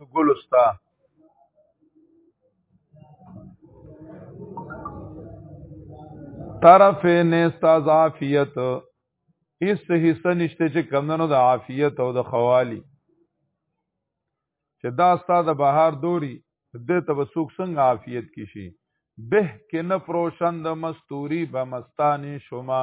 ګل استا طرف نستا ضعفیت هیڅ حصہ نشته چې کمندونو د عافیت او د خوالی چې دا ستا د بهار دوری د تبسوک څنګه عافیت کی شي به کې نه پروشند مستوری به مستانی شما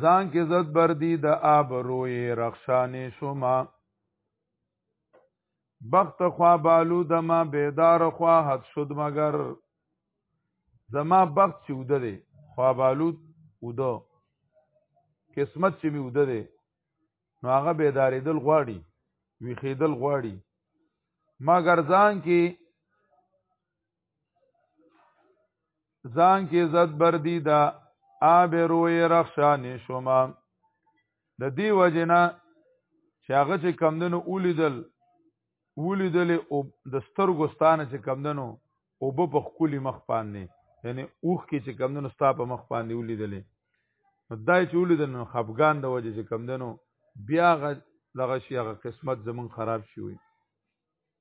ځان کې زد بردی د آب روی رخشانې شما بخت خوا بالو دما بیدار خوا حد شد مگر زما بخت چې وده دی خوا بالو وده قسمت چې می وده دی نو هغه بیدارېدل غواړي ویخېدل غواړي مګر ځان کې ځان کې عزت بردی دا آب روی رخشان شما د دی وجنا چې هغه چې کمدنو اولیدل اولیدل او د سترګو ستانه چې کمدنو او په خولي مخ باندې یعنی اوخ کې چې کمدنو ستا په مخ باندې اولیدل نو دای چې اولیدل نو خفغان د وجه چې کمدنو بیا غ دغه شی هغه قسمت زمون خراب شي وي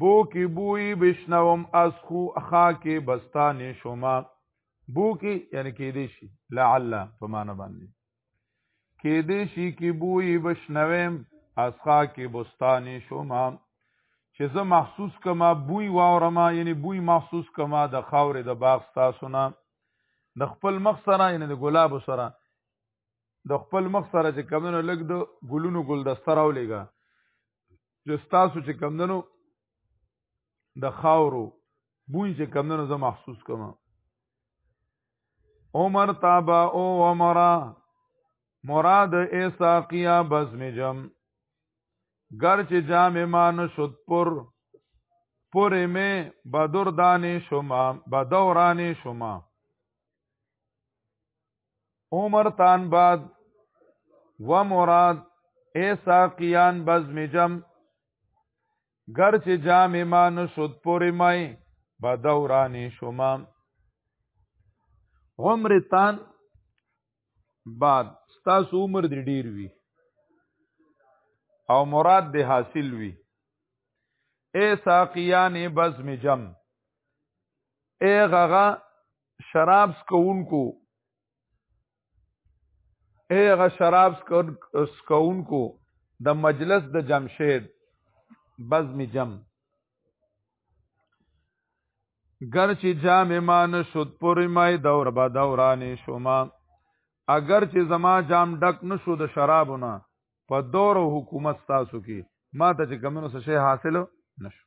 بو کی بوئی بشنوم از خو خا کی بستانی شما بو کی یعنی کې دی شي لعل په معنا باندې کې دی شي کی بوئی بشنوم از خا کی بستانی شما چې زه محسوس کما بوی واورم یعنی بوی محسوس کما د خاورې د باغ تاسو نه د خپل مخ سره یعنی د ګلاب سره د خپل مخ سره چې کمنو لګ د ګلونو ګل دستر او لګا چې ستاسو چې کمندنو د خاورو بوی چې کمندنو زه محسوس کوم عمر تابا او عمره مراد ایساقیا بزم جم گر چې جام مان شد پر پر می بدر دانې شما بدورانې شما عمر تان بعد و مراد اے ساقیان بزم جم گر چې جام ما نشد پوری مای با دورانی شما عمر تان بعد ستاسو عمر دی ډیر وی او مراد دی حاصل وی اے ساقیان بزم جم اے غغا شراب سکونکو هغه شراب سکونکو د مجلس د جمشید بزم جم گر چې جام مان شد پر مای دور با دورانې شوما اگر چې زما جام ډک نشو د شرابونه په دور حکومت تاسو کې ما ته چې کمنو څه شی حاصل نشو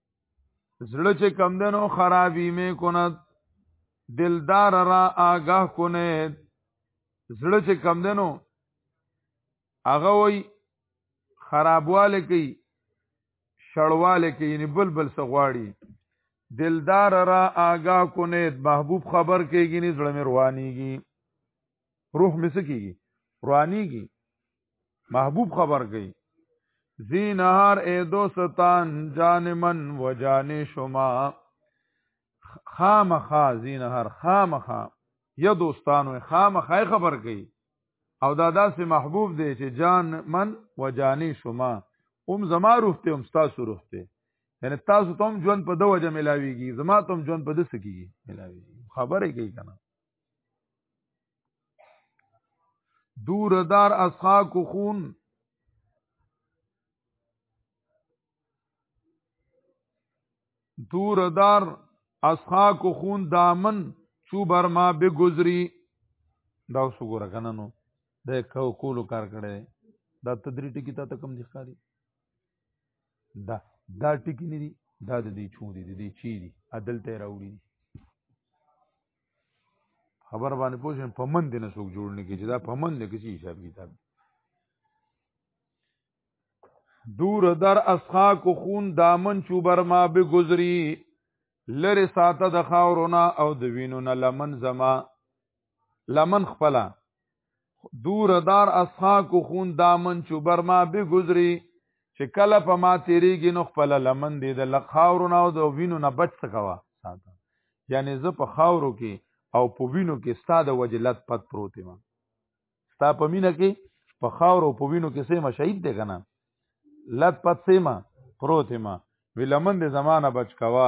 زړه چې کم دنو خرابی می کند دلدار را آگاه کند زړه چې کم دنو هغه وای خرابواله کوي شړواله کوي یعنی بل بل څه غواړي دلدار را آگاه کند محبوب خبر کېږي نه زړه مې روانيږي روح مې سکیږي روانيږي محبوب خبر گئی زینار اے دوستان جان من و جان شما خامخا زینار خامخا یا دوستانو خامخا خبر گئی او دا داسې محبوب دی چې جان من و جان شما هم زما روح ته هم تاسو روح ته یعنی تاسو ته هم ژوند په دوه جمع ملاویږي زما ته هم ژوند په دسه کیږي ملاویږي خبره کوي کنه دور دار اسخا کو خون دور دار اسخا کو خون دامن چو بر ما به گذری دا اوس وګوره کنه نو د کو کولو کار کړی دا تدری ټکی ته کم دي ښکاری دا دا ټکی نه دي دا د دې چون دي د دې چی دي عدل ته راوړي دي خبر باندې پوه شئ په من دې نه څوک جوړ نه کړي چې دا په من دې کسی حساب کتاب دور در اسخا کو خون دامن چوبر ما به گزری لری ساته د خاورونه او د وینونه لمن زما لمن خپلا دور دار اسخا کو خون دامن چو بر ما بگذری چې کله په ما تیریږي نو خپل لمن دی د لخاورو نه او د وینو نه بچ سکوا ساته یعنی زه په خاورو کې او په وینو کې ستا د وجلت پد پروت ما ستا په مینه کې په خاورو په وینو کې سیمه شهید دی کنه لت پد سیمه پروت ما وی لمن دی زمانہ بچ کوا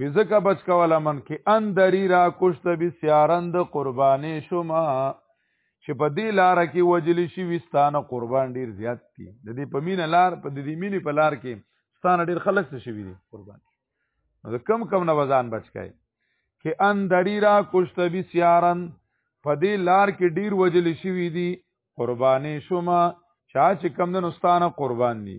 بزکه بچ کوله من کې اندری را کوشت به سیارند قربانې شوما چې په دې لار کې وجلی شي وستانه قربان ډیر زیات دي د دې په مینه لار په دې مینې په لار کې ستانه ډیر خلک څه شوی دي قربان نو کم کم نه وزن بچ کای کې اندری را کوشت به سیارند په دې لار کې ډیر وجلی شوی دي قربانې شوما چا چې کم نه نستانه قربان دي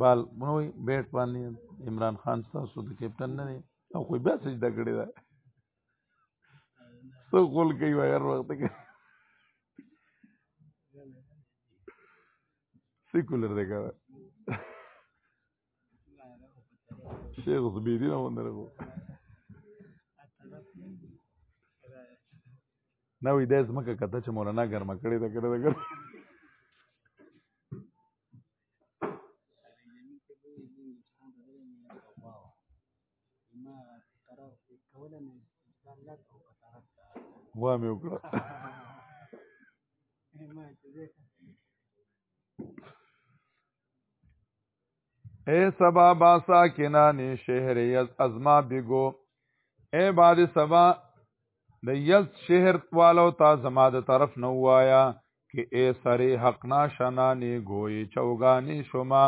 بال نوې بیټ باندې عمران خان تاسو د کیپټن نه دی او خو بیا سجده کړې ده څو ګول کوي وای هر وخت کې سیکولر دی کار شیخ زبیری نه وندره نه وي د زمکه کته چې مولانا ګرمه کړې ده کړې ده کړې وا مې وکړه اے سبا با ساکنان شهر یز ازما بگو اے بعد سبا د یز شهر والو تا زما د طرف نو وایا کې اے سری حق ناشنا نه گوي چوغانی شما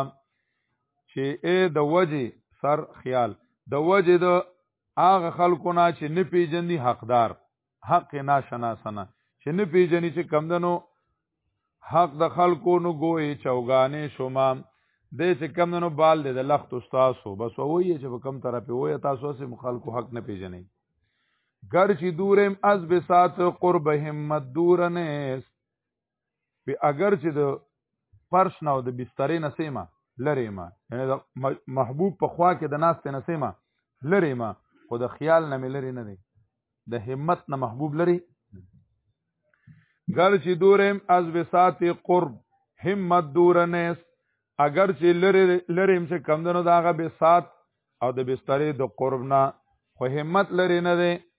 چې اے د وجه سر خیال د وجه د هغه خلکو نه چې نه پیجندي حقدار حق ناشناسنه چې نه پیژني چې کم دنو حق د خلکو نو ګوي چوغانې شوما دې چې کم دنو بال دې د لخت استادو بس وایي چې په کم طرف وي تاسو سم خلکو حق نه پیژني ګر چې دورم از به سات قرب همت دور نه به اگر چې د فرش نه او د بسترې نه سیمه لرې ما یعنی د محبوب په خوا کې د ناستې نه سیمه لرې ما خو د خیال نه مې لرې نه دی د همت نه محبوب لري ګر چې دورم از وسات قرب همت دور نیس اگر چې لرې لرې چې کم دنو داغه به سات او د بسترې د قرب نه خو همت لري نه دی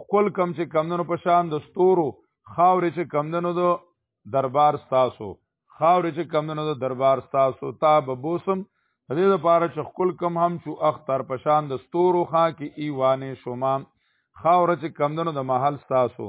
خپل کم چې کمندونو په شان د ستورو خاورې چې کمندونو د دربار ستاسو خاورې چې کمندونو د دربار ستاسو تا به بوسم د دې لپاره چې خپل کم هم شو اختر په شان د ستورو خا کې ایوانې شوما خاور چې کمندونو د محل ستاسو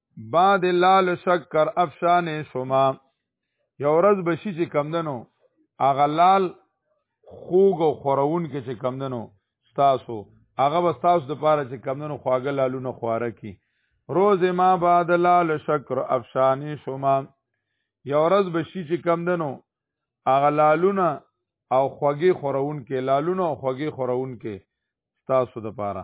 بعد لال شکر افشانې شما یو ورځ بشي چې کمدنو هغه لال خوګ او خورون کې چې کمدنو ستاسو هغه به ستاسو د پاره چې کمدنو خواږه لالونه خواره کی روز ما بعد لال شکر افشانې شما یو ورځ بشي چې کمدنو هغه لالونه او خوږی خورون کې لالونه او خوږی خورون کې ستاسو د پاره